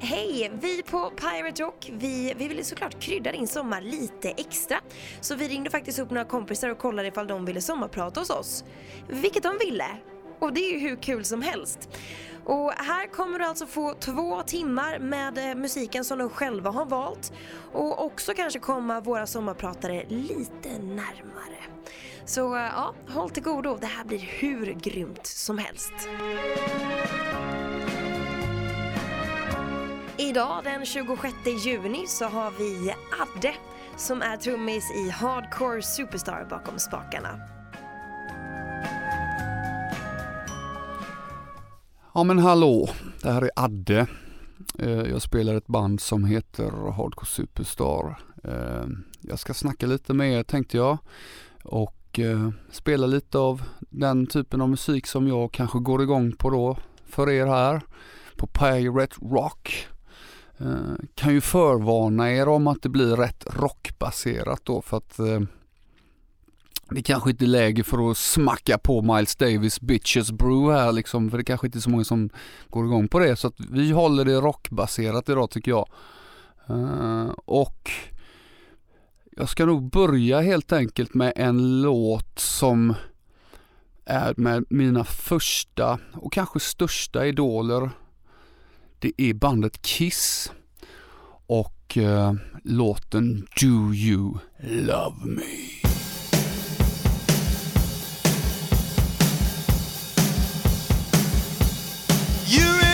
Hej! Vi på Pirate Rock, vi, vi ville såklart krydda din sommar lite extra. Så vi ringde faktiskt upp några kompisar och kollade ifall de ville sommarprata hos oss. Vilket de ville. Och det är ju hur kul som helst. Och här kommer du alltså få två timmar med eh, musiken som de själva har valt. Och också kanske komma våra sommarpratare lite närmare. Så eh, ja, håll till godo. Det här blir hur grymt som helst. Idag den 26 juni så har vi Adde som är trummis i Hardcore Superstar bakom spakarna. Ja men hallå, det här är Adde. Eh, jag spelar ett band som heter Hardcore Superstar. Eh, jag ska snacka lite med er tänkte jag och eh, spela lite av den typen av musik som jag kanske går igång på då för er här på Pirate Rock. Eh, kan ju förvarna er om att det blir rätt rockbaserat då för att eh, det kanske inte är läge för att smacka på Miles Davis Bitches Brew här liksom, för det kanske inte är så många som går igång på det. Så att vi håller det rockbaserat idag tycker jag. Eh, och jag ska nog börja helt enkelt med en låt som är med mina första och kanske största idoler. Det är bandet Kiss och eh, låten Do You Love Me. You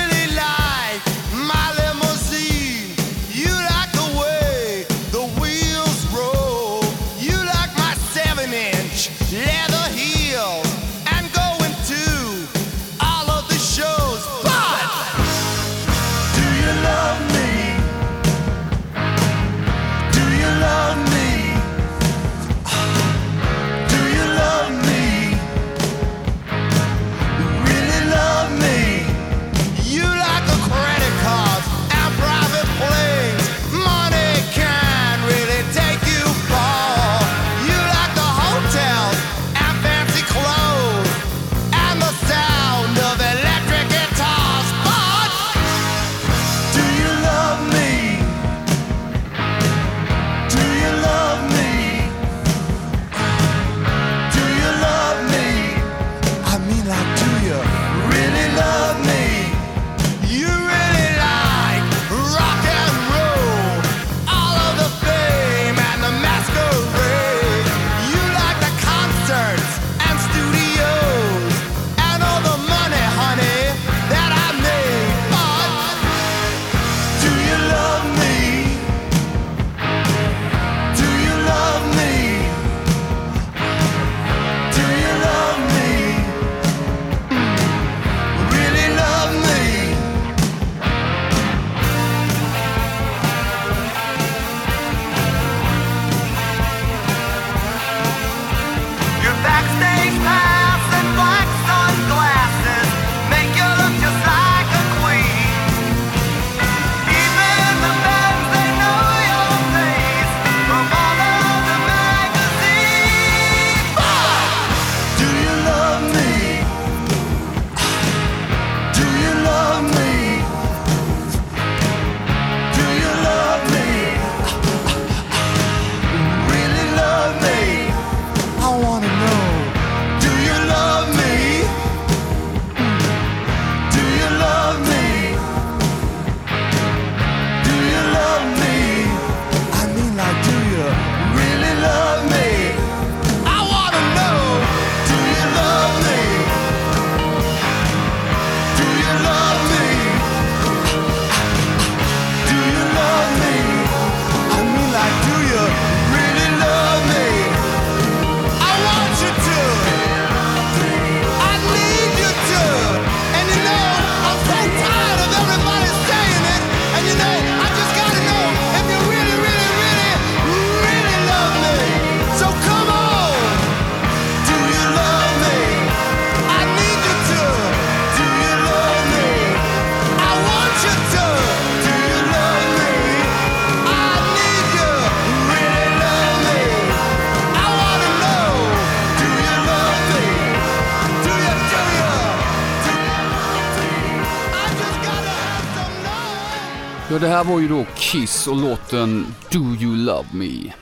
Ja, det här var ju då Kiss och låten Do You Love Me.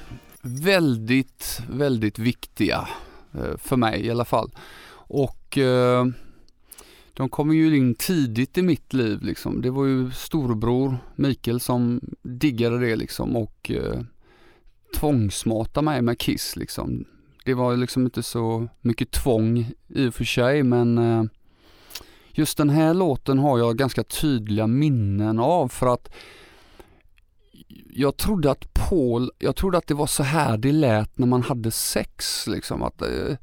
Väldigt, väldigt viktiga eh, för mig i alla fall. Och eh, de kom ju in tidigt i mitt liv liksom. Det var ju storebror Mikael som diggade det liksom och eh, tvångsmatade mig med Kiss liksom. Det var liksom inte så mycket tvång i och för sig men eh, just den här låten har jag ganska tydliga minnen av för att jag trodde att Paul, jag trodde att det var så här det lät när man hade sex liksom. Att eh,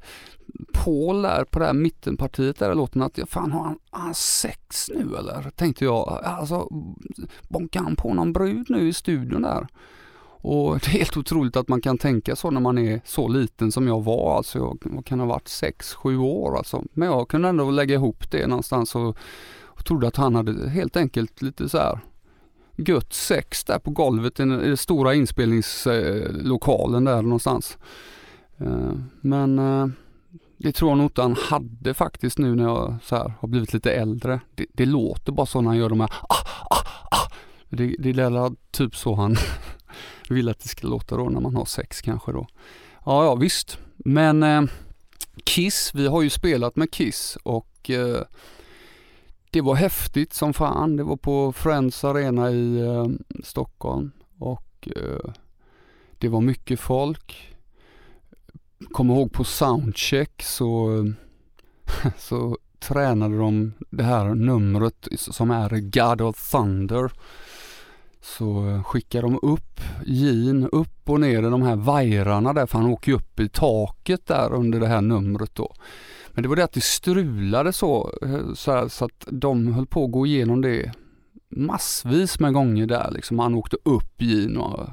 Paul där på det här mittenpartiet där i låten att, fan har han, har han sex nu eller? Tänkte jag. Alltså, bonkar han på någon brud nu i studion där? Och det är helt otroligt att man kan tänka så när man är så liten som jag var. Alltså jag kan ha varit 6-7 år alltså. Men jag kunde ändå lägga ihop det någonstans och, och trodde att han hade helt enkelt lite så här gött sex där på golvet i den stora inspelningslokalen där någonstans. Eh, men eh, det tror jag nog inte han hade faktiskt nu när jag så här, har blivit lite äldre. Det, det låter bara så när han gör de här ah, ah, ah. Det, det är typ så han vill att det ska låta då när man har sex kanske då. Ja, ja visst. Men eh, Kiss, vi har ju spelat med Kiss och eh, det var häftigt som fan. Det var på Friends Arena i eh, Stockholm och eh, det var mycket folk. Kommer ihåg på soundcheck så, så tränade de det här numret som är God of Thunder. Så skickar de upp Jean upp och ner i de här vajrarna där för han åker upp i taket där under det här numret då. Men det var det att det strulade så, eh, så, här, så att de höll på att gå igenom det massvis med gånger där liksom. Han åkte upp Jean och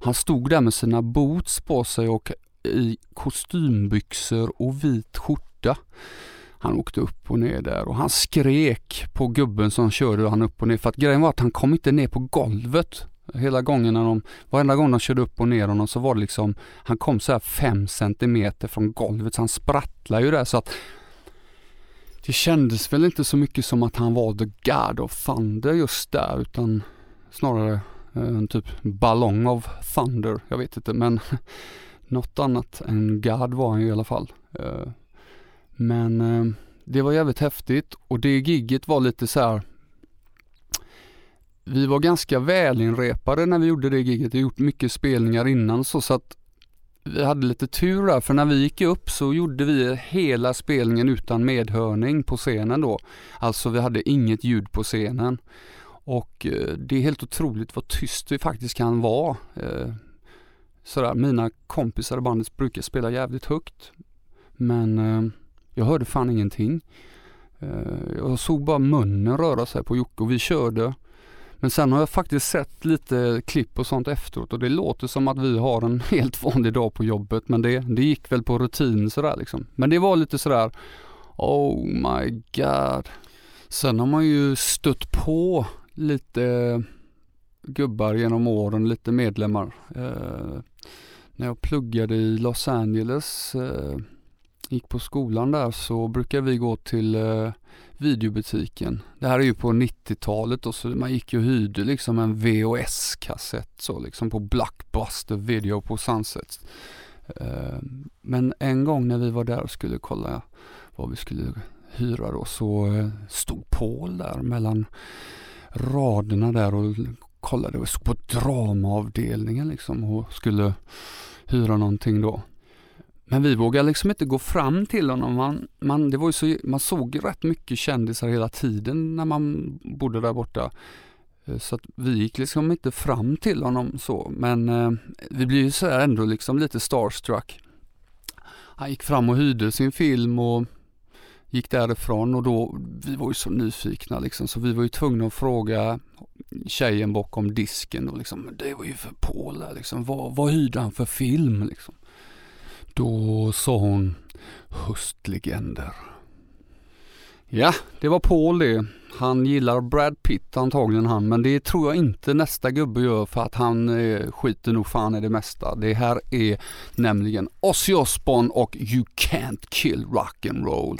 han stod där med sina boots på sig och i kostymbyxor och vit skjorta. Han åkte upp och ner där och han skrek på gubben som körde han upp och ner för att grejen var att han kom inte ner på golvet. Hela gången när de, varenda gång de körde upp och ner honom så var det liksom, han kom så här fem centimeter från golvet så han sprattlade ju där så att det kändes väl inte så mycket som att han var the God of Thunder just där utan snarare eh, en typ ballong av Thunder. Jag vet inte men något annat än God var han ju i alla fall. Eh. Men eh, det var jävligt häftigt och det gigget var lite så här, Vi var ganska välinrepade när vi gjorde det gigget. Vi gjort mycket spelningar innan så, så att vi hade lite tur där för när vi gick upp så gjorde vi hela spelningen utan medhörning på scenen då. Alltså vi hade inget ljud på scenen. Och eh, det är helt otroligt vad tyst vi faktiskt kan vara. Eh, sådär, mina kompisar i bandet brukar spela jävligt högt. Men eh, jag hörde fan ingenting. Eh, jag såg bara munnen röra sig på Jocke och vi körde. Men sen har jag faktiskt sett lite klipp och sånt efteråt och det låter som att vi har en helt vanlig dag på jobbet men det, det gick väl på rutin sådär liksom. Men det var lite sådär Oh my god. Sen har man ju stött på lite gubbar genom åren, lite medlemmar. Eh, när jag pluggade i Los Angeles eh, gick på skolan där så brukade vi gå till eh, videobutiken. Det här är ju på 90-talet och så man gick ju och hyrde liksom en VHS-kassett så liksom på Blockbuster Video på Sunset. Eh, men en gång när vi var där och skulle kolla vad vi skulle hyra då så eh, stod Paul där mellan raderna där och kollade och stod på dramaavdelningen liksom och skulle hyra någonting då. Men vi vågade liksom inte gå fram till honom. Man, man, det var så, man såg rätt mycket kändisar hela tiden när man bodde där borta. Eh, så att vi gick liksom inte fram till honom så. Men eh, vi blev ju så ändå liksom lite starstruck. Han gick fram och hyrde sin film och gick därifrån och då, vi var ju så nyfikna liksom så vi var ju tvungna att fråga tjejen bakom disken och liksom, det var ju för Paul där liksom, vad, vad hyrde han för film liksom? Då sa hon höstlegender. Ja, det var Paul det. Han gillar Brad Pitt antagligen han, men det tror jag inte nästa gubbe gör för att han eh, skiter nog fan i det mesta. Det här är nämligen Ozzy Osbourne och You Can't Kill Rock'n'Roll.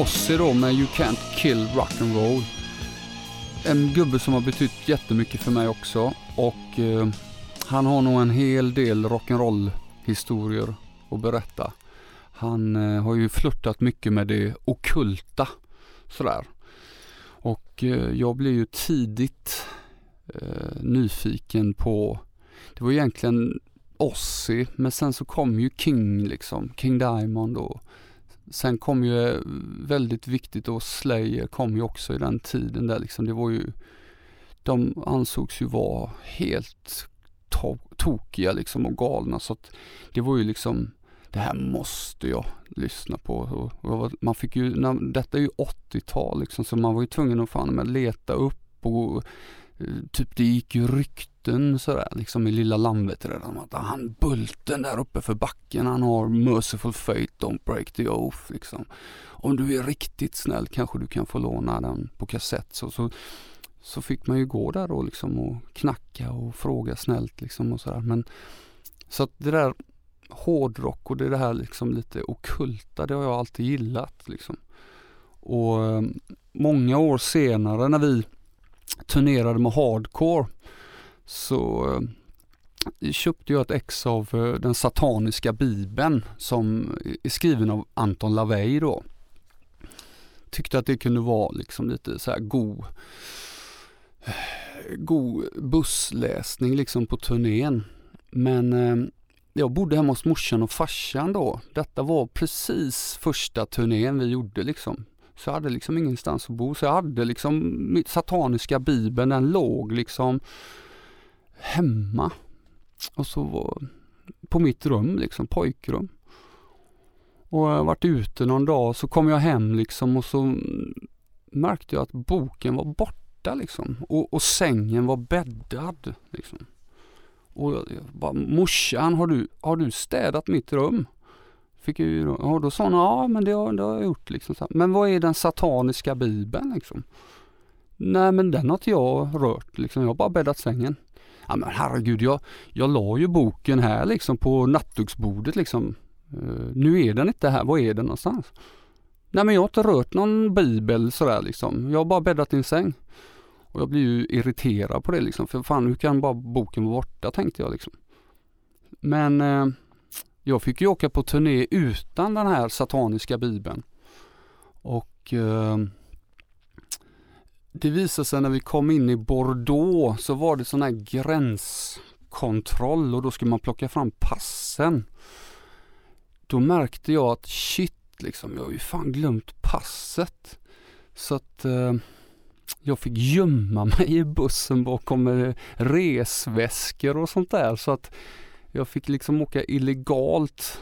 Ozzy då med You Can't Kill Rock'n'Roll. En gubbe som har betytt jättemycket för mig också och eh, han har nog en hel del rock'n'roll historier att berätta. Han eh, har ju flörtat mycket med det okulta sådär. Och eh, jag blev ju tidigt eh, nyfiken på, det var egentligen Ozzy, men sen så kom ju King liksom, King Diamond och sen kom ju eh, väldigt viktigt och Slayer kom ju också i den tiden där liksom, det var ju, de ansågs ju vara helt to tokiga liksom och galna så att det var ju liksom det här måste jag lyssna på. Och, och man fick ju, när, detta är ju 80-tal liksom, så man var ju tvungen att fan med leta upp och typ det gick ju rykten sådär liksom i lilla landet redan att han bulten där uppe för backen han har merciful fate, don't break the oath liksom. Om du är riktigt snäll kanske du kan få låna den på kassett så, så, så fick man ju gå där då liksom och knacka och fråga snällt liksom och sådär men så att det där hårdrock och det, det här liksom lite okulta, det har jag alltid gillat liksom. Och eh, många år senare när vi turnerade med hardcore så eh, köpte jag ett ex av eh, den sataniska bibeln som är skriven av Anton LaVey då. Tyckte att det kunde vara liksom lite så här god eh, god bussläsning liksom på turnén. Men eh, jag bodde hemma hos morsan och farsan då. Detta var precis första turnén vi gjorde liksom. Så jag hade liksom ingenstans att bo. Så jag hade liksom mitt sataniska bibeln, den låg liksom hemma. Och så var på mitt rum liksom, pojkrum. Och jag varit ute någon dag så kom jag hem liksom och så märkte jag att boken var borta liksom. Och, och sängen var bäddad liksom. Och jag, bara, morsan har du, har du städat mitt rum? Fick ju, och då sa hon, ja men det har, det har jag gjort liksom. Men vad är den sataniska bibeln liksom? Nej men den har inte jag rört liksom, jag har bara bäddat sängen. Ja men herregud, jag, jag la ju boken här liksom på nattduksbordet liksom. Uh, nu är den inte här, var är den någonstans? Nej men jag har inte rört någon bibel sådär liksom. Jag har bara bäddat din säng. Och jag blir ju irriterad på det liksom. För fan, hur kan bara boken vara borta tänkte jag liksom. Men eh, jag fick ju åka på turné utan den här sataniska bibeln. Och eh, det visade sig när vi kom in i Bordeaux så var det sån här gränskontroll och då skulle man plocka fram passen. Då märkte jag att shit liksom, jag har ju fan glömt passet. Så att eh, jag fick gömma mig i bussen bakom eh, resväskor och sånt där så att jag fick liksom åka illegalt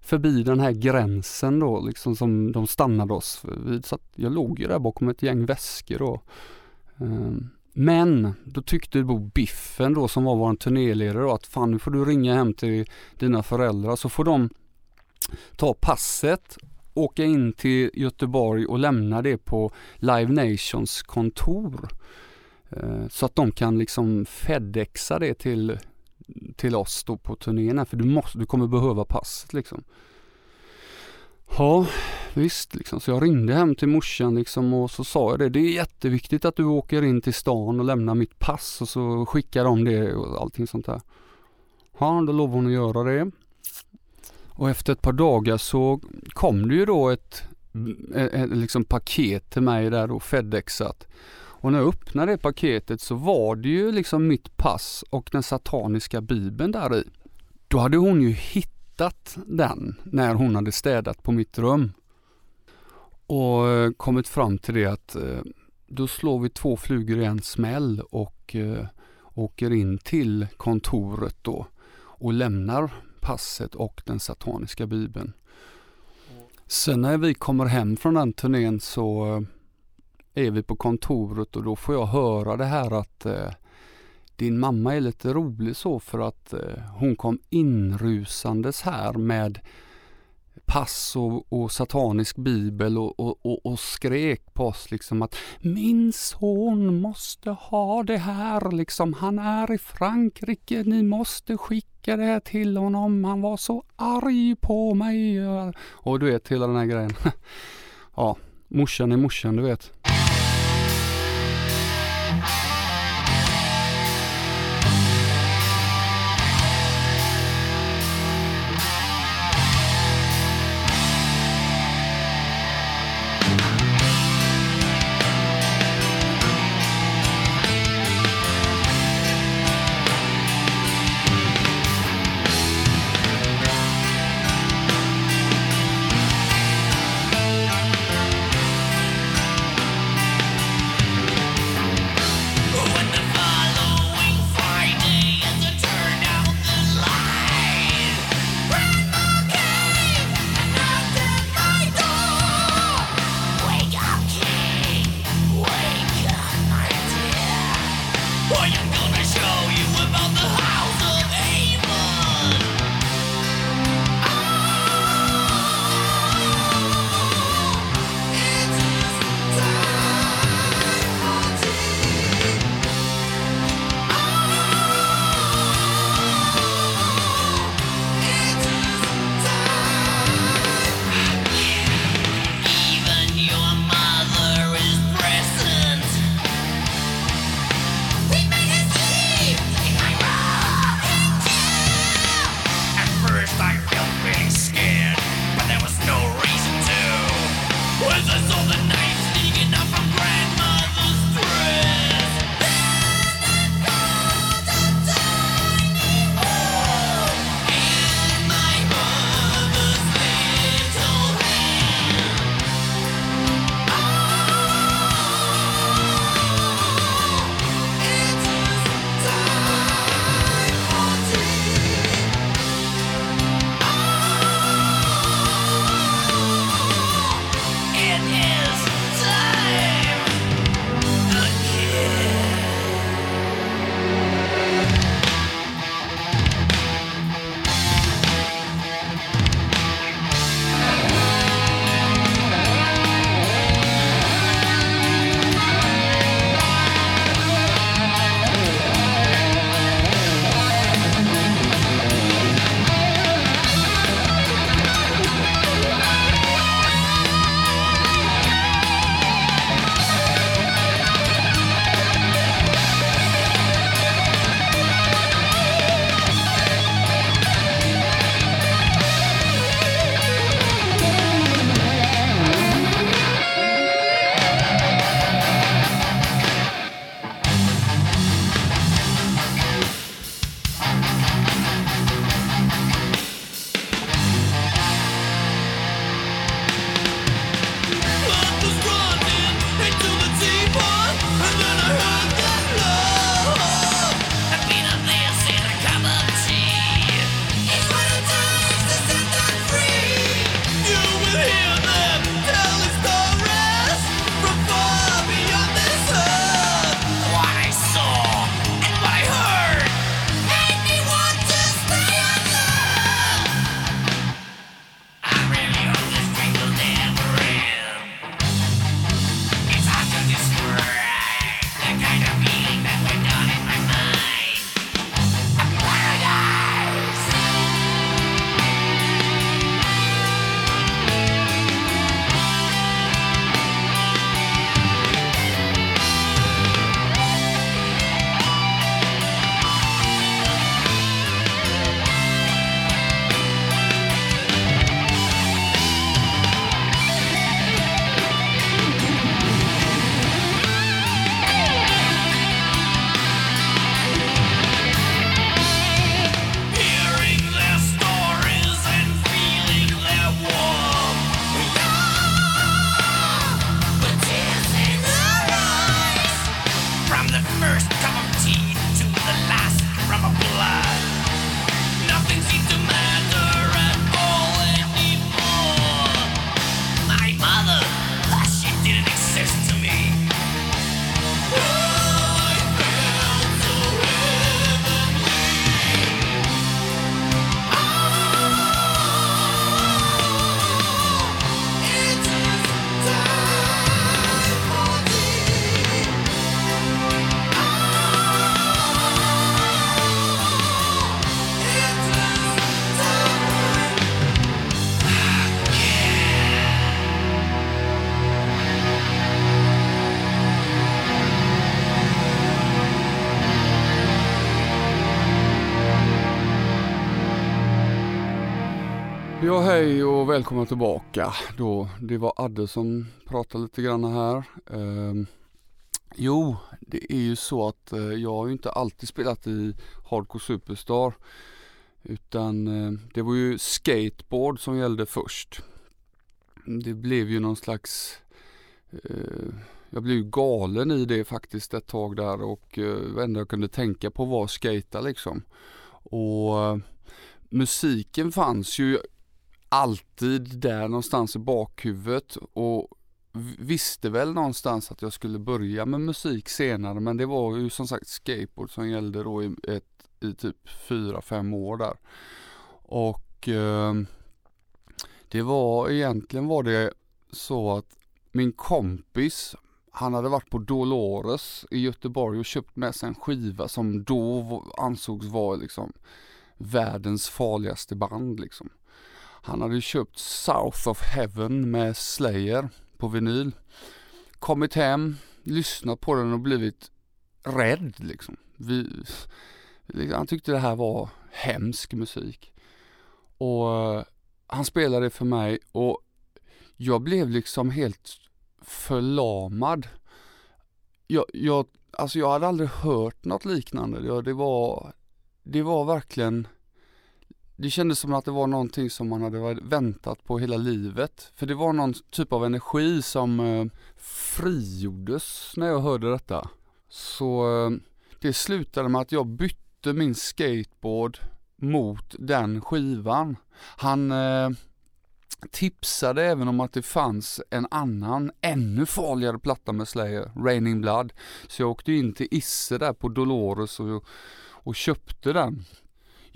förbi den här gränsen då liksom som de stannade oss vid. Så att jag låg ju där bakom ett gäng väskor då. Ehm, men då tyckte Bo Biffen då som var vår turnéledare då att fan nu får du ringa hem till dina föräldrar så får de ta passet åka in till Göteborg och lämna det på Live Nations kontor. Ehm, så att de kan liksom fedexa det till, till oss då på turnén för du, måste, du kommer behöva passet liksom. Ja, visst liksom. Så jag ringde hem till morsan liksom och så sa jag det. Det är jätteviktigt att du åker in till stan och lämnar mitt pass och så skickar de det och allting sånt där. Ja, då lovade hon att göra det. Och efter ett par dagar så kom det ju då ett, ett, ett liksom paket till mig där då, Fedexat. Och när jag öppnade det paketet så var det ju liksom mitt pass och den sataniska bibeln där i. Då hade hon ju hittat den när hon hade städat på mitt rum. Och eh, kommit fram till det att eh, då slår vi två flugor i en smäll och eh, åker in till kontoret då och lämnar passet och den sataniska bibeln. Sen när vi kommer hem från den turnén så är vi på kontoret och då får jag höra det här att eh, din mamma är lite rolig så för att eh, hon kom inrusandes här med pass och, och satanisk bibel och, och, och, och skrek på oss liksom att min son måste ha det här liksom. Han är i Frankrike, ni måste skicka det här till honom. Han var så arg på mig. Och du vet hela den här grejen. ja, morsan är morsan du vet. Välkomna tillbaka. Då, det var Adde som pratade lite grann här. Ehm, jo, det är ju så att eh, jag har ju inte alltid spelat i Hardcore Superstar. Utan eh, det var ju skateboard som gällde först. Det blev ju någon slags eh, jag blev ju galen i det faktiskt ett tag där och eh, det enda jag kunde tänka på var skata liksom. Och eh, musiken fanns ju alltid där någonstans i bakhuvudet och visste väl någonstans att jag skulle börja med musik senare men det var ju som sagt skateboard som gällde då i, ett, i typ 4-5 år där. Och eh, det var egentligen var det så att min kompis han hade varit på Dolores i Göteborg och köpt med sig en skiva som då ansågs vara liksom världens farligaste band liksom. Han hade köpt South of Heaven med Slayer på vinyl. Kommit hem, lyssnat på den och blivit rädd liksom. Vi, liksom, han tyckte det här var hemsk musik. Och eh, han spelade för mig och jag blev liksom helt förlamad. Jag, jag, alltså jag hade aldrig hört något liknande. Det, var, det var verkligen det kändes som att det var någonting som man hade väntat på hela livet. För det var någon typ av energi som eh, frigjordes när jag hörde detta. Så eh, det slutade med att jag bytte min skateboard mot den skivan. Han eh, tipsade även om att det fanns en annan, ännu farligare platta med Slayer, Raining Blood. Så jag åkte in till Isse där på Dolores och, och köpte den.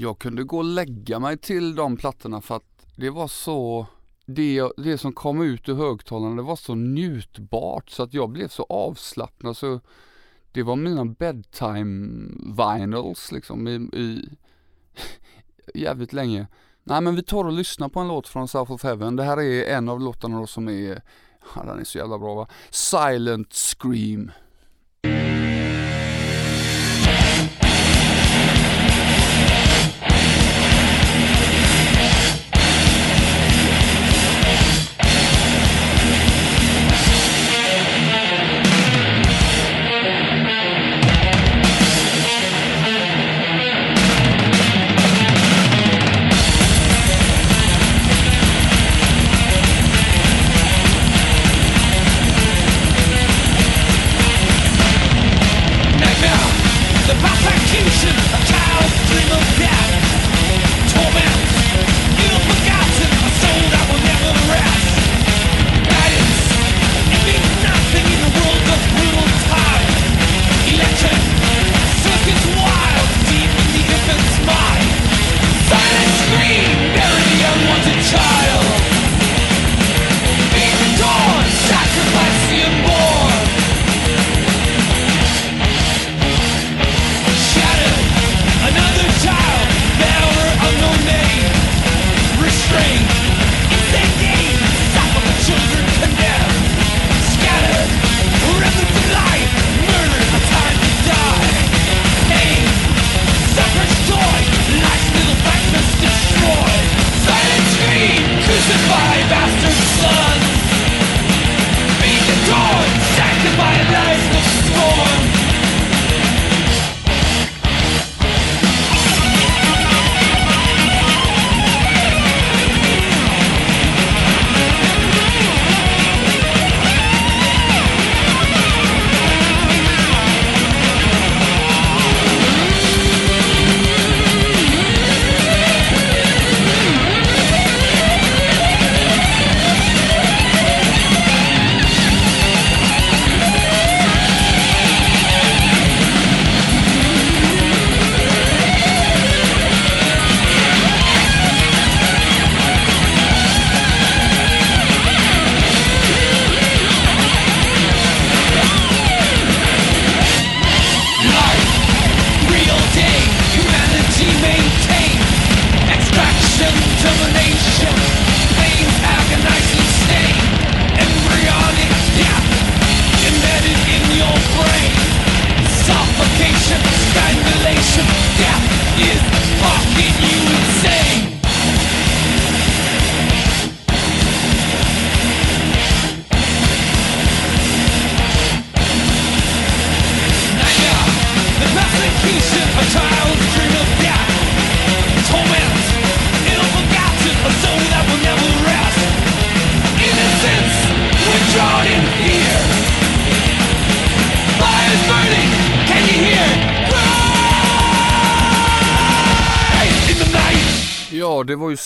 Jag kunde gå och lägga mig till de plattorna för att det var så det, det som kom ut ur högtalarna det var så njutbart så att jag blev så avslappnad så det var mina bedtime vinyls liksom i, i jävligt länge. Nej men vi tar och lyssnar på en låt från South of Heaven. Det här är en av låtarna då som är, ja, den är så jävla bra va. Silent Scream.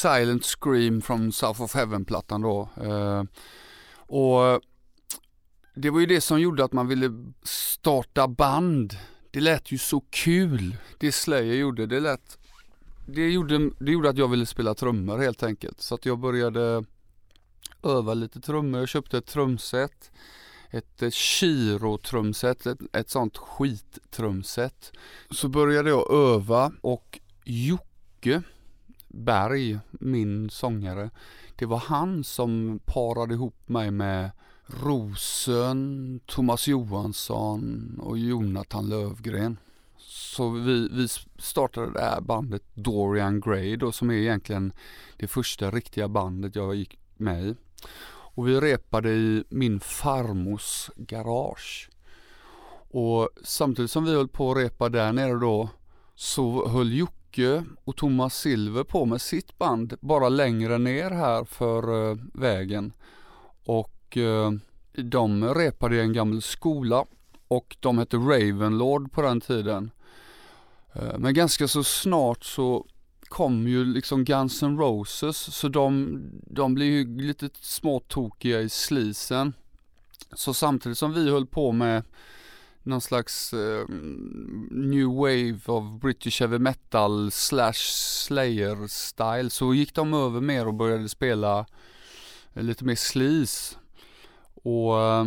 Silent Scream från South of Heaven-plattan då. Eh, och det var ju det som gjorde att man ville starta band. Det lät ju så kul. Det Slayer gjorde, det lät det gjorde, det gjorde att jag ville spela trummor helt enkelt. Så att jag började öva lite trummor. Jag köpte ett trumset. Ett eh, Chiro-trumset, ett, ett sånt skittrumset. Så började jag öva och Jocke Berg, min sångare, det var han som parade ihop mig med Rosen, Thomas Johansson och Jonathan Lövgren. Så vi, vi startade det här bandet Dorian Gray då som är egentligen det första riktiga bandet jag gick med i. Och vi repade i min farmors garage. Och samtidigt som vi höll på att repa där nere då så höll Jocke och Thomas Silver på med sitt band bara längre ner här för eh, vägen. Och eh, de repade i en gammal skola och de hette Ravenlord på den tiden. Eh, men ganska så snart så kom ju liksom Guns N' Roses så de, de blev ju lite småtokiga i slisen. Så samtidigt som vi höll på med någon slags uh, new wave of British heavy metal slash slayer style så gick de över mer och började spela lite mer sleaze. Och uh,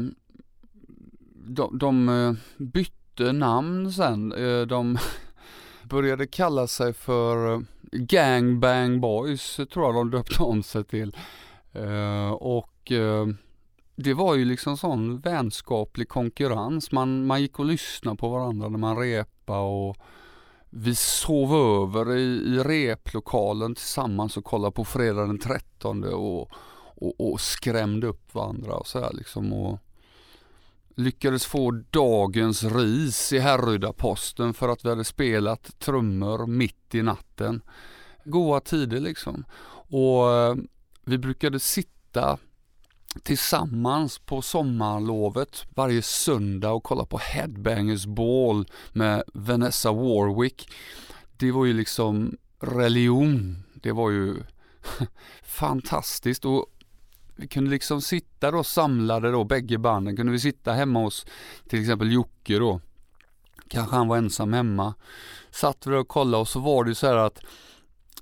de, de uh, bytte namn sen. De började kalla sig för Gangbang Boys tror jag de döpte om sig till. Uh, och uh, det var ju liksom sån vänskaplig konkurrens. Man, man gick och lyssnade på varandra när man repade och vi sov över i, i replokalen tillsammans och kollade på fredag den 13 och, och, och skrämde upp varandra och så här liksom. Och, lyckades få dagens ris i Härryda-posten för att vi hade spelat trummor mitt i natten. Goa tider liksom. Och eh, vi brukade sitta tillsammans på sommarlovet varje söndag och kolla på Headbangers Ball med Vanessa Warwick. Det var ju liksom religion. Det var ju fantastiskt och vi kunde liksom sitta då samlade då, bägge banden, kunde vi sitta hemma hos till exempel Jocke då. Kanske han var ensam hemma. Satt vi och kollade och så var det ju så här att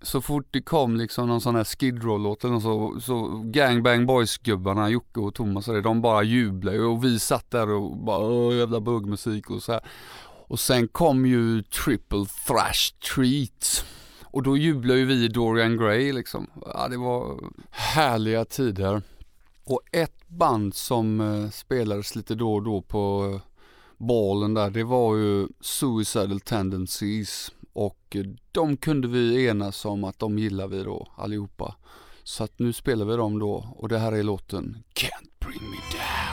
så fort det kom liksom någon sån här Skid Row-låt eller så, så Gangbang Boys-gubbarna, Jocke och Thomas och det, de bara jublade och vi satt där och bara åh jävla buggmusik och så här. Och sen kom ju Triple Thrash Treat och då jublade ju vi Dorian Gray liksom. Ja, det var härliga tider. Och ett band som eh, spelades lite då och då på eh, där, det var ju Suicidal Tendencies. Och de kunde vi enas om att de gillar vi då allihopa. Så att nu spelar vi dem då och det här är låten Can't Bring Me Down.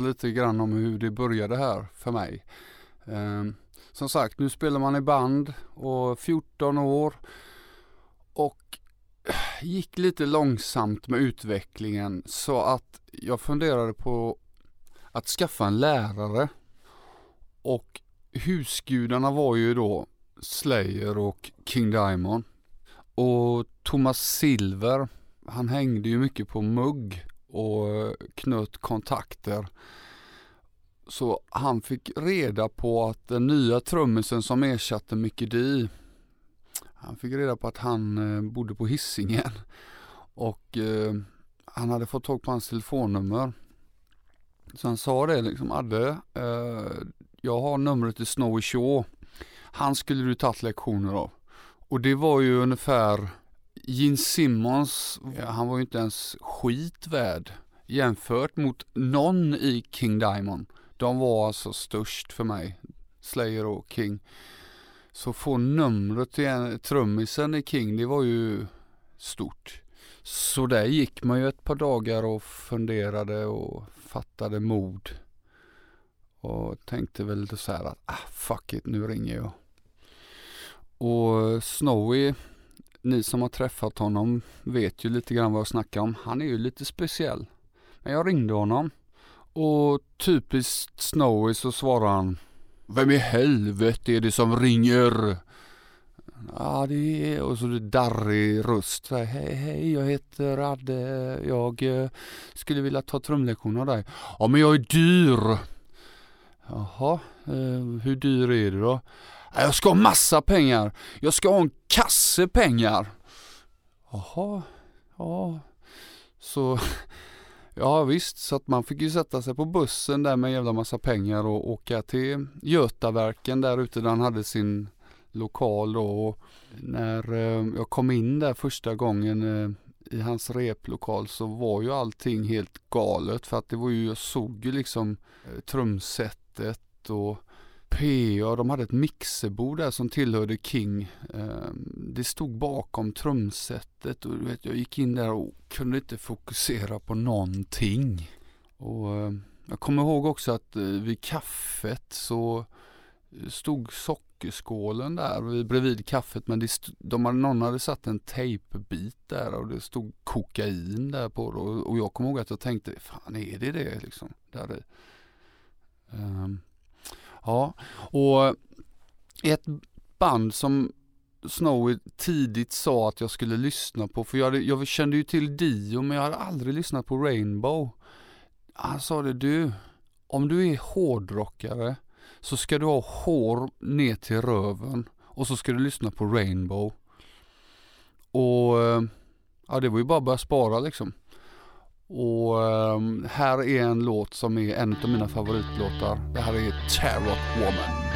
Vi lite grann om hur det började här för mig. Ehm, som sagt, nu spelar man i band och 14 år och gick lite långsamt med utvecklingen så att jag funderade på att skaffa en lärare. Och husgudarna var ju då Slayer och King Diamond. Och Thomas Silver, han hängde ju mycket på mugg och knöt kontakter. Så han fick reda på att den nya trummisen som ersatte Mickey D, han fick reda på att han eh, bodde på Hisingen och eh, han hade fått tag på hans telefonnummer. Så han sa det liksom, Adde, eh, jag har numret till Snowy Shaw. Han skulle du tagit lektioner av. Och det var ju ungefär Gene Simmons, ja, han var ju inte ens skit värd jämfört mot någon i King Diamond. De var alltså störst för mig, Slayer och King. Så få numret till en- trummisen i King, det var ju stort. Så där gick man ju ett par dagar och funderade och fattade mod. Och tänkte väl så här att, ah fuck it, nu ringer jag. Och Snowy, ni som har träffat honom vet ju lite grann vad jag snackar om. Han är ju lite speciell. Men jag ringde honom och typiskt Snowy så svarar han Vem i helvete är det som ringer? Ja det är, och så det darrig röst. Så här, hej hej jag heter Adde. Jag eh, skulle vilja ta trumlektioner av dig. Ja men jag är dyr. Jaha, eh, hur dyr är du då? Jag ska ha massa pengar. Jag ska ha en kasse pengar. Jaha, ja. Så, ja visst, så att man fick ju sätta sig på bussen där med en jävla massa pengar och åka till Götaverken där ute där han hade sin lokal då. Och när eh, jag kom in där första gången eh, i hans replokal så var ju allting helt galet för att det var ju, jag såg ju liksom eh, trumsetet och PA, de hade ett mixerbord där som tillhörde King. Ehm, det stod bakom trumsetet och du vet, jag gick in där och kunde inte fokusera på någonting. Och ehm, jag kommer ihåg också att eh, vid kaffet så eh, stod sockerskålen där bredvid kaffet men det st- de hade, någon hade satt en tejpbit där och det stod kokain där på och, och jag kommer ihåg att jag tänkte, fan är det det liksom? Där i? Ja, och ett band som Snowy tidigt sa att jag skulle lyssna på, för jag, hade, jag kände ju till Dio men jag hade aldrig lyssnat på Rainbow. Han sa det, du, om du är hårdrockare så ska du ha hår ner till röven och så ska du lyssna på Rainbow. Och eh, ja, det var ju bara att börja spara liksom. Och ehm, här är en låt som är en av mina favoritlåtar. Det här är Tarot Woman.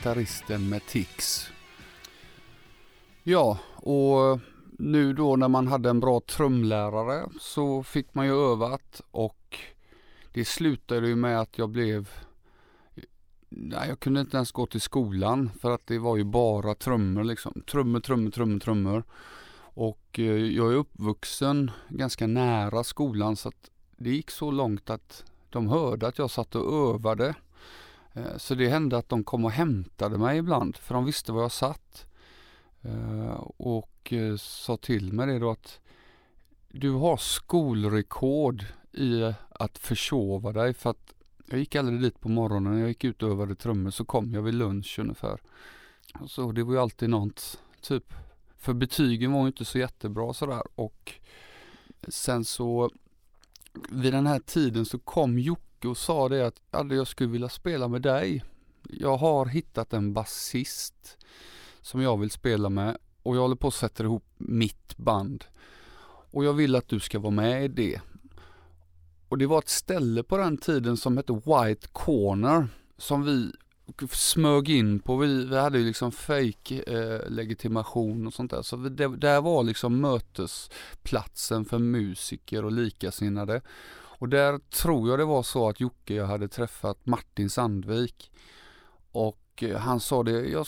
Gitarristen med tics. Ja, och nu då när man hade en bra trumlärare så fick man ju övat och det slutade ju med att jag blev Nej, jag kunde inte ens gå till skolan för att det var ju bara trummor liksom. Trummor, trummor, trummor, trummor. Och eh, jag är uppvuxen ganska nära skolan så att det gick så långt att de hörde att jag satt och övade. Eh, så det hände att de kom och hämtade mig ibland för de visste var jag satt. Eh, och eh, sa till mig det då att du har skolrekord i att försova dig för att jag gick aldrig dit på morgonen. När jag gick ut och övade trummor så kom jag vid lunch ungefär. Så det var ju alltid något, typ. För betygen var ju inte så jättebra sådär och sen så vid den här tiden så kom Jocke och sa det att Adde, jag skulle vilja spela med dig. Jag har hittat en basist som jag vill spela med och jag håller på att sätta ihop mitt band. Och jag vill att du ska vara med i det. Och det var ett ställe på den tiden som hette White Corner som vi smög in på. Vi, vi hade ju liksom fake eh, legitimation och sånt där. Så det, där var liksom mötesplatsen för musiker och likasinnade. Och där tror jag det var så att Jocke jag hade träffat Martin Sandvik. Och eh, han sa det, jag,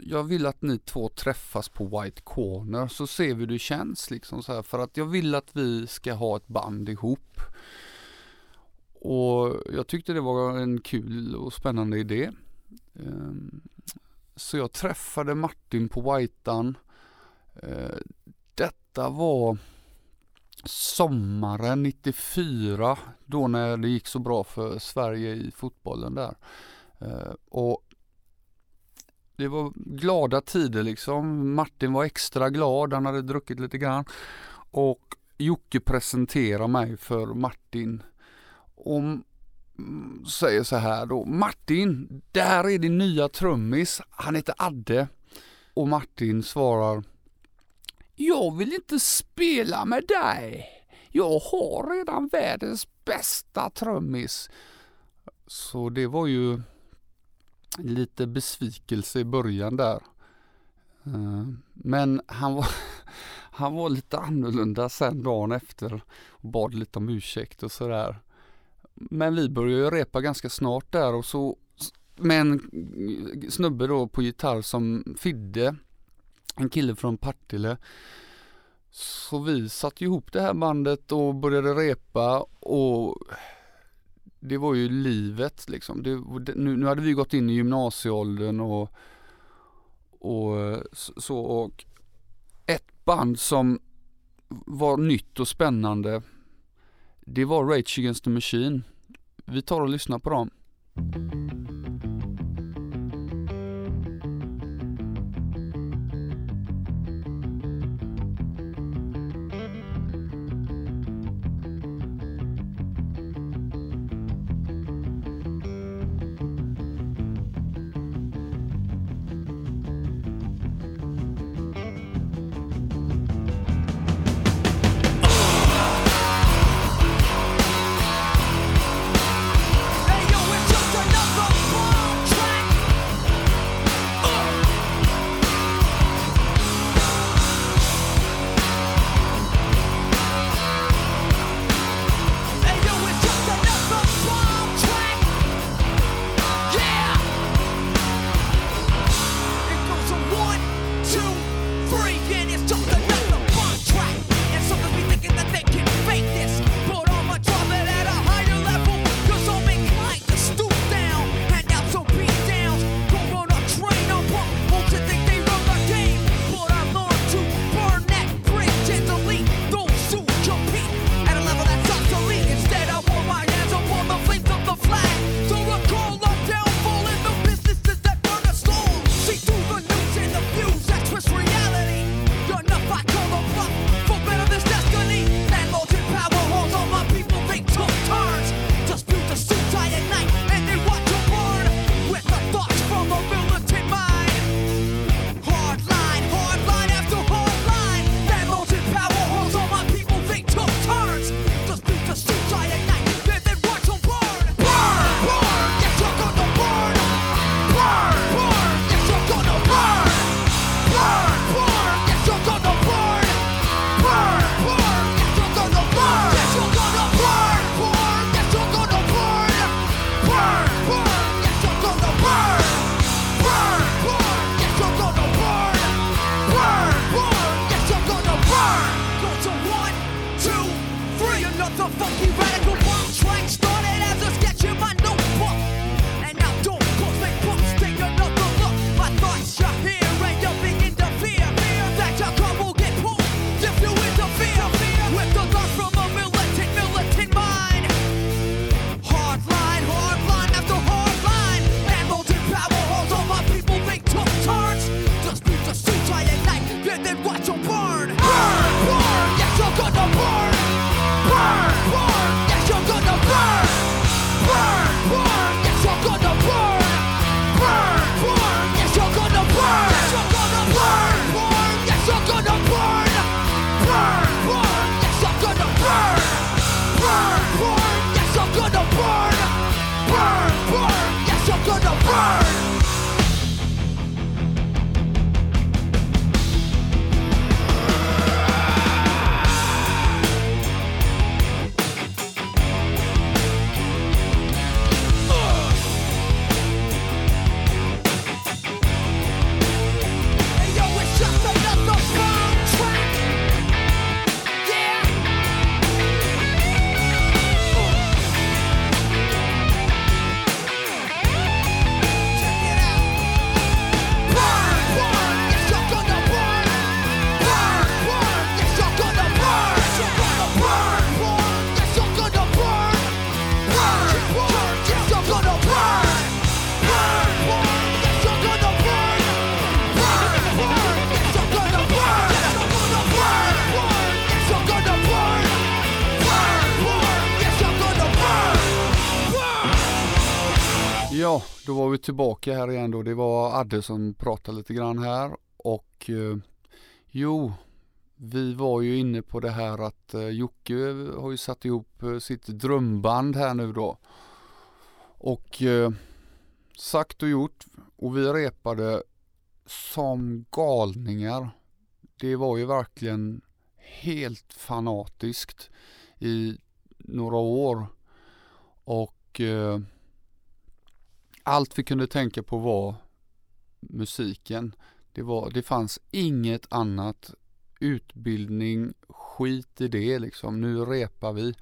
jag vill att ni två träffas på White Corner så ser vi hur det känns liksom så här. För att jag vill att vi ska ha ett band ihop. Och jag tyckte det var en kul och spännande idé. Ehm, så jag träffade Martin på Whitean. Eh, detta var sommaren 94, då när det gick så bra för Sverige i fotbollen där. Eh, och det var glada tider liksom. Martin var extra glad, han hade druckit lite grann. Och Jocke presenterade mig för Martin. Och mm, säger så här då. Martin, där är din nya trummis. Han heter Adde. Och Martin svarar. Jag vill inte spela med dig. Jag har redan världens bästa trummis. Så det var ju lite besvikelse i början där. Eh, men han var, han var lite annorlunda sen dagen efter och bad lite om ursäkt och sådär. Men vi började ju repa ganska snart där och så med en snubbe då på gitarr som Fidde, en kille från Partille. Så vi satte ihop det här bandet och började repa och det var ju livet liksom. Det, nu, nu hade vi gått in i gymnasieåldern och, och så och ett band som var nytt och spännande det var Rage Against the Machine. Vi tar och lyssnar på dem. Tillbaka här igen då. Det var Adde som pratade lite grann här och eh, jo, vi var ju inne på det här att eh, Jocke har ju satt ihop eh, sitt drömband här nu då. Och eh, sagt och gjort och vi repade som galningar. Det var ju verkligen helt fanatiskt i några år. Och eh, allt vi kunde tänka på var musiken. Det, var, det fanns inget annat. Utbildning, skit i det liksom. Nu repar vi.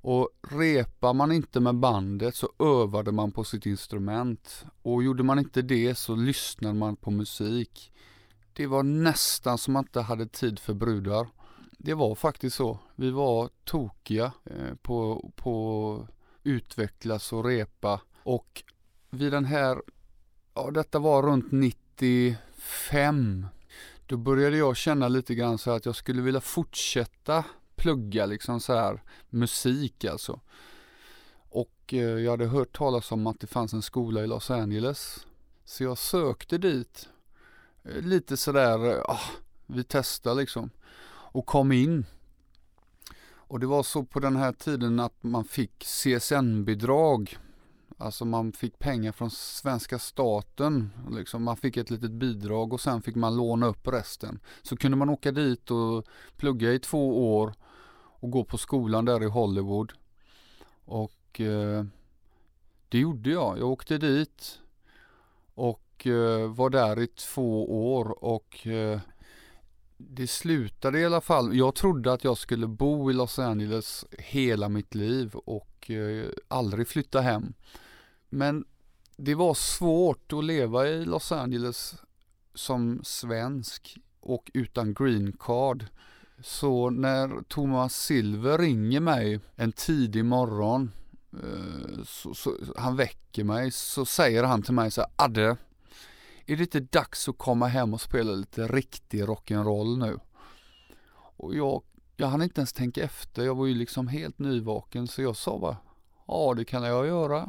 Och repar man inte med bandet så övade man på sitt instrument. Och gjorde man inte det så lyssnade man på musik. Det var nästan som man inte hade tid för brudar. Det var faktiskt så. Vi var tokiga eh, på, på utvecklas och repa. Och vid den här, ja detta var runt 95. Då började jag känna lite grann så att jag skulle vilja fortsätta plugga liksom så här musik alltså. Och eh, jag hade hört talas om att det fanns en skola i Los Angeles. Så jag sökte dit. Eh, lite sådär, eh, ah, vi testar liksom. Och kom in. Och det var så på den här tiden att man fick CSN-bidrag. Alltså man fick pengar från svenska staten. Liksom man fick ett litet bidrag och sen fick man låna upp resten. Så kunde man åka dit och plugga i två år och gå på skolan där i Hollywood. Och eh, det gjorde jag. Jag åkte dit och eh, var där i två år och eh, det slutade i alla fall. Jag trodde att jag skulle bo i Los Angeles hela mitt liv och eh, aldrig flytta hem. Men det var svårt att leva i Los Angeles som svensk och utan green card. Så när Thomas Silver ringer mig en tidig morgon, eh, så, så, han väcker mig, så säger han till mig så här, Adde, är det inte dags att komma hem och spela lite riktig rock'n'roll nu? Och jag, jag hann inte ens tänka efter, jag var ju liksom helt nyvaken så jag sa bara, ja det kan jag göra.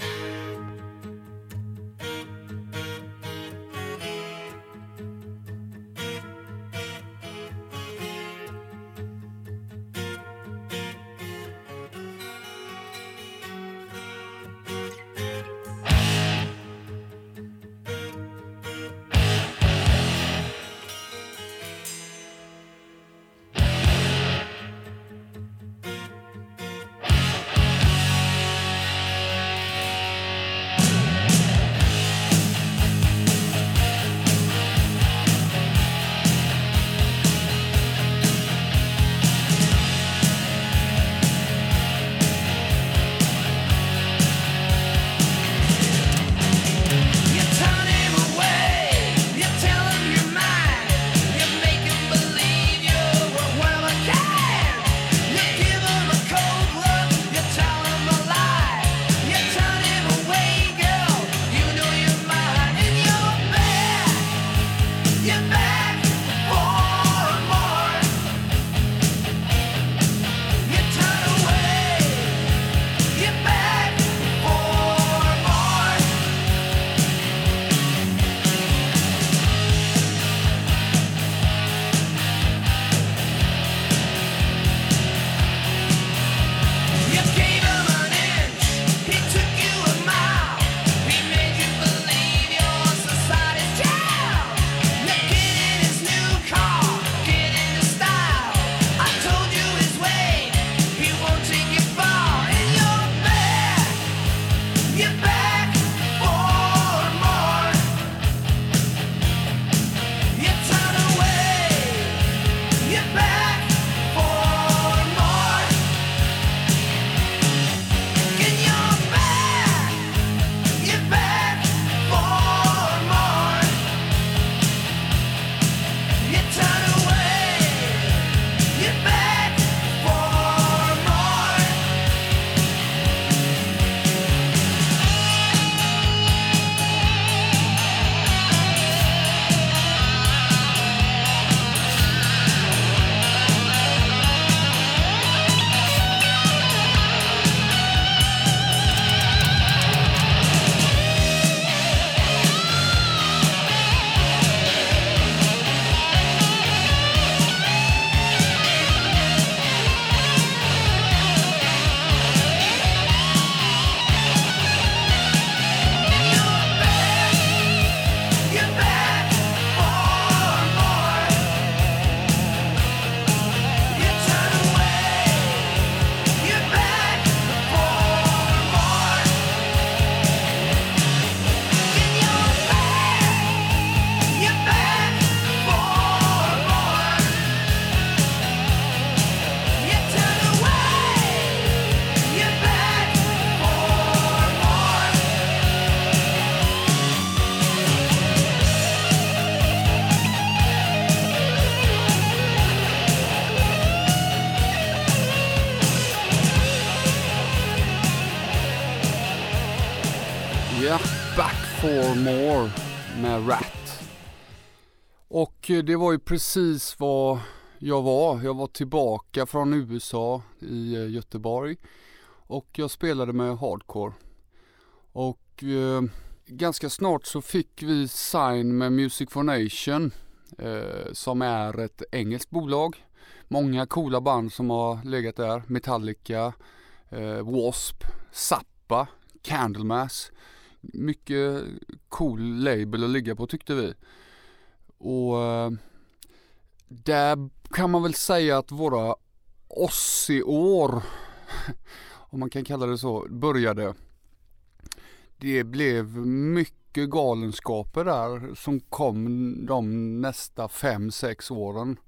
Det var ju precis vad jag var. Jag var tillbaka från USA i eh, Göteborg och jag spelade med hardcore. Och eh, ganska snart så fick vi sign med Music for Nation eh, som är ett engelskt bolag. Många coola band som har legat där. Metallica, eh, W.A.S.P, Zappa, Candlemass. Mycket cool label att ligga på tyckte vi. Och eh, där kan man väl säga att våra Ossi-år, om man kan kalla det så, började. Det blev mycket galenskaper där som kom de nästa fem sex åren.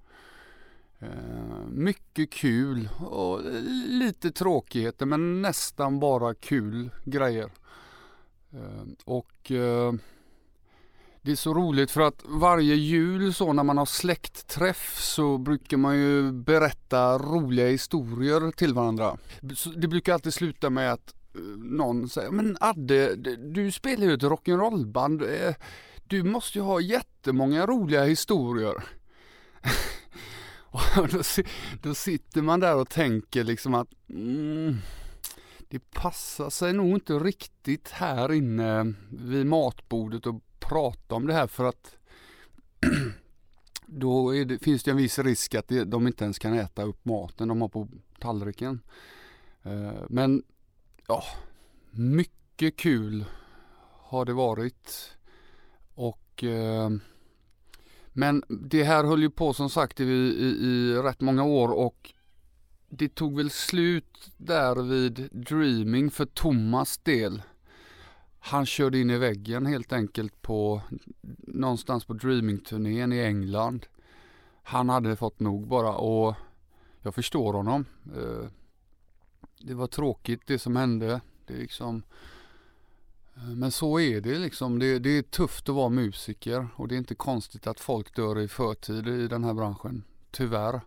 Eh, mycket kul och lite tråkigheter men nästan bara kul grejer. Eh, och det är så roligt för att varje jul så när man har släktträff så brukar man ju berätta roliga historier till varandra. Det brukar alltid sluta med att eh, någon säger Men Adde, du spelar ju ett rock'n'roll-band. Eh, du måste ju ha jättemånga roliga historier. Och då, då, sitter man där och tänker liksom att mm, det passar sig nog inte riktigt här inne vid matbordet och prata om det här för att då det, finns det en viss risk att de inte ens kan äta upp maten de har på tallriken. Eh, men ja, mycket kul har det varit. Och eh, men det här höll ju på som sagt i, i, i rätt många år och det tog väl slut där vid Dreaming för Thomas del. Han körde in i väggen helt enkelt på någonstans på Dreaming-turnén i England. Han hade fått nog bara och jag förstår honom. Eh, det var tråkigt det som hände. Det är liksom eh, men så är det liksom. Det, det, är tufft att vara musiker och det är inte konstigt att folk dör i förtid i den här branschen. Tyvärr.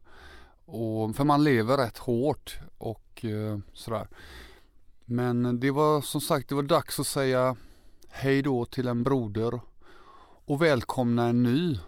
Och, för man lever rätt hårt och eh, sådär. Men det var som sagt, det var dags att säga hej då till en broder och välkomna en ny.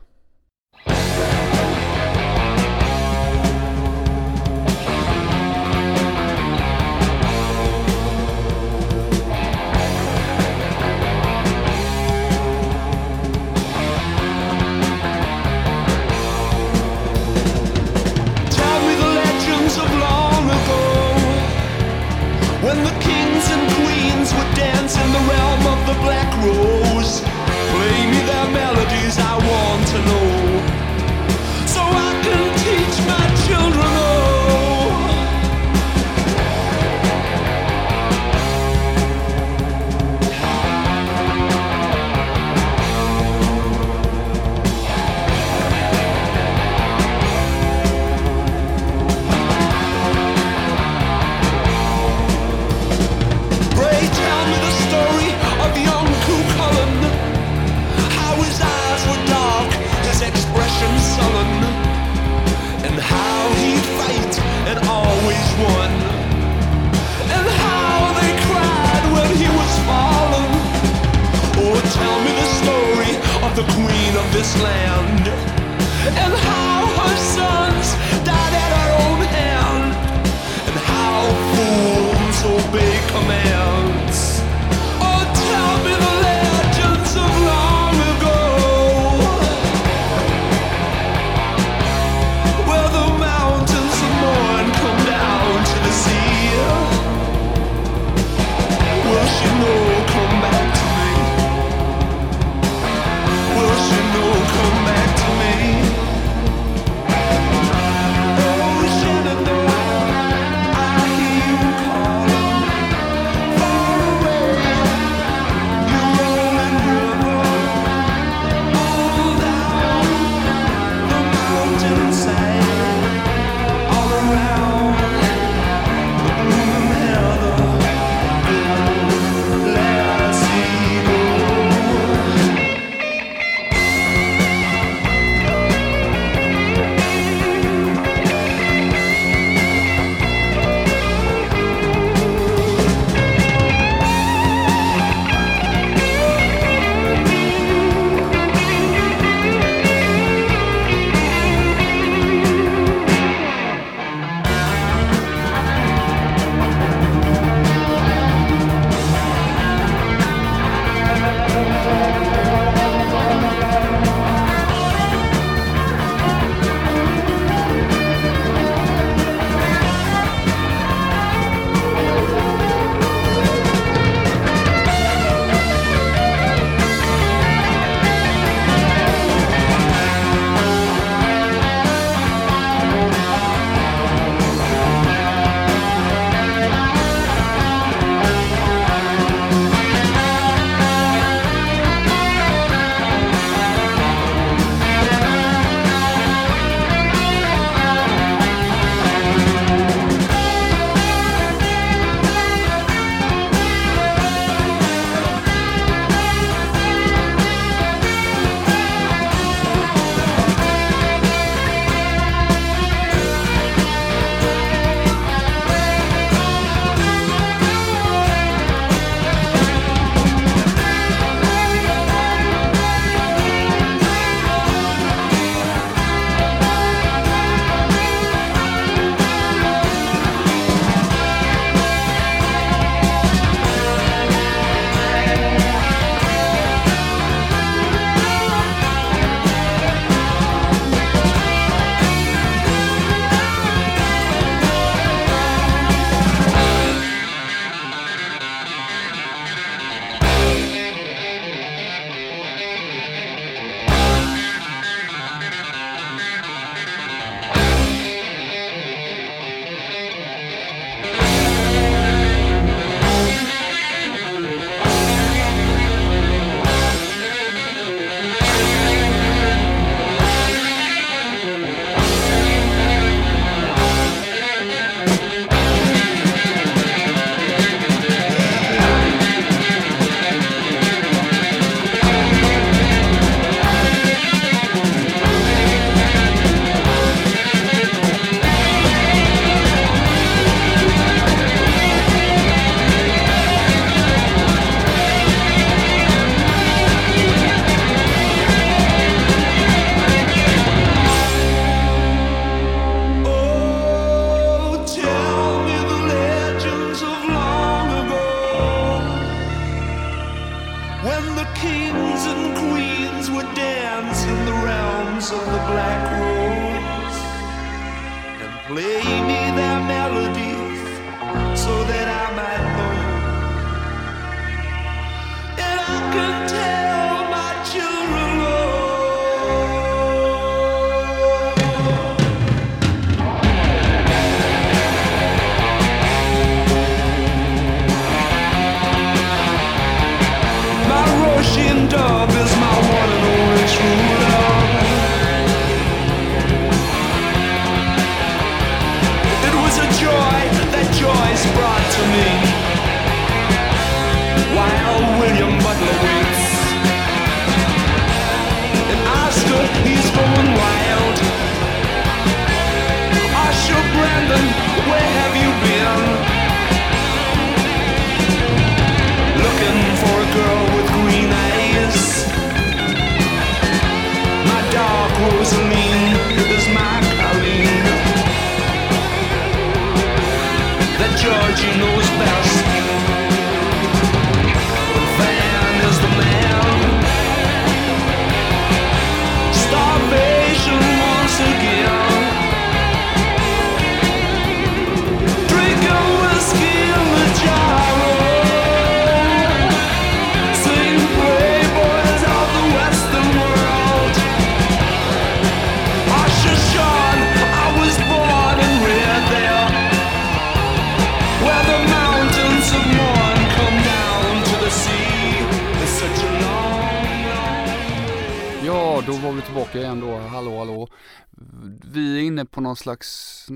Slags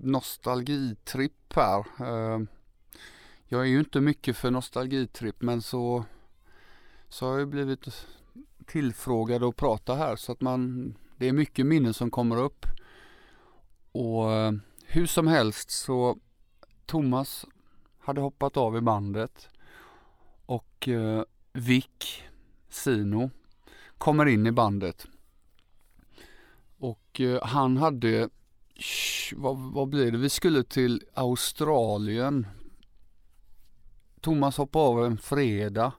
nostalgitripp här. Eh, jag är ju inte mycket för nostalgitripp men så, så har jag blivit tillfrågad att prata här så att man, det är mycket minnen som kommer upp. Och eh, hur som helst så Thomas hade hoppat av i bandet och eh, Vic Sino kommer in i bandet. Och eh, han hade, vad, vad blir det, vi skulle till Australien. Thomas hoppade av en fredag.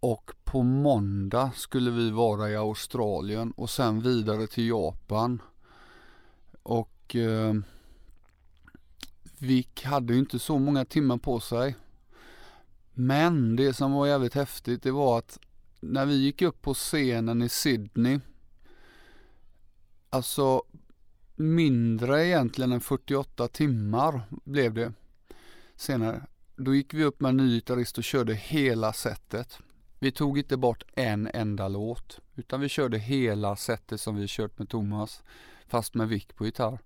Och på måndag skulle vi vara i Australien och sen vidare till Japan. Och eh, Vic hade ju inte så många timmar på sig. Men det som var jävligt häftigt det var att när vi gick upp på scenen i Sydney, alltså mindre egentligen än 48 timmar blev det senare. Då gick vi upp med en ny gitarrist och körde hela setet. Vi tog inte bort en enda låt, utan vi körde hela setet som vi kört med Thomas, fast med Vic på gitarr.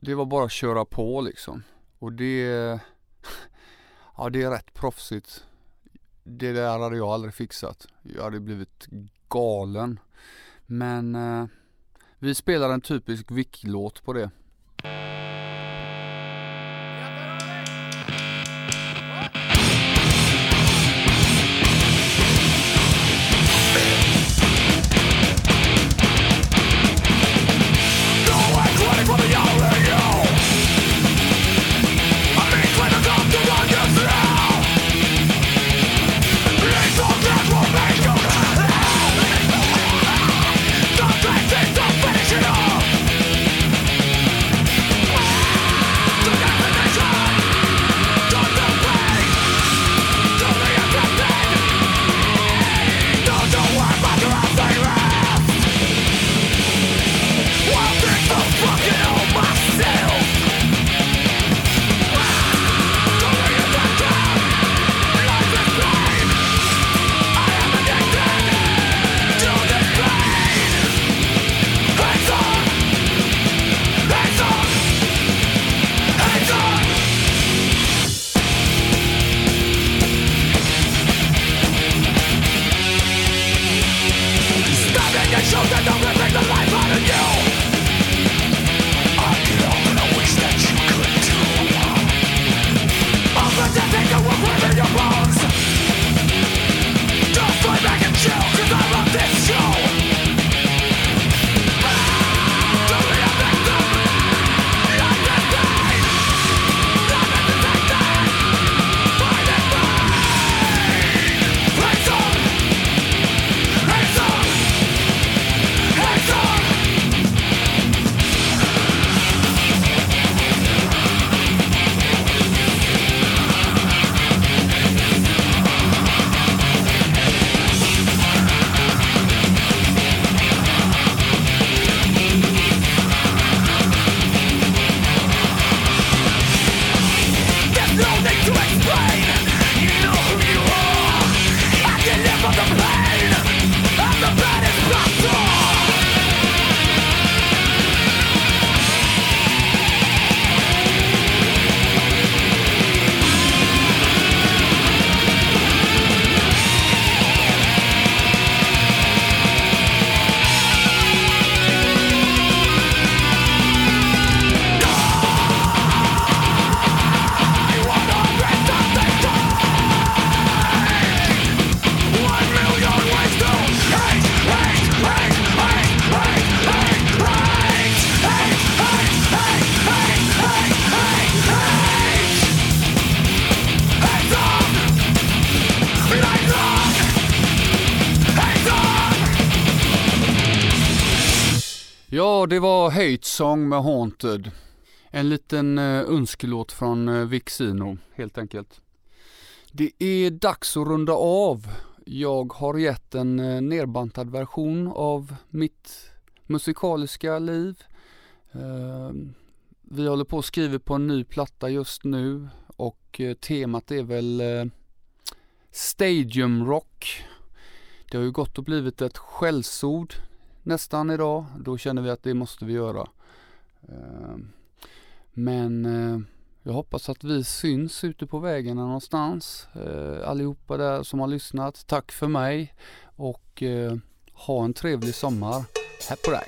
Det var bara att köra på liksom. Och det, ja det är rätt proffsigt det där hade jag aldrig fixat. Jag hade blivit galen. Men eh, vi spelar en typisk Vick-låt på det. Med En liten eh, önskelåt från eh, Vixino, helt enkelt. Det är dags att runda av. Jag har gett en eh, nerbantad version av mitt musikaliska liv. Ehm, vi håller på att skriva på en ny platta just nu och temat är väl Stadium Rock. Det har ju gått och blivit ett skällsord nästan idag. Då känner vi att det måste vi göra. Ehm, men eh, jag hoppas att vi syns ute på vägarna någonstans. Eh, allihopa där som har lyssnat. Tack för mig och eh, ha en trevlig sommar. Här på dig!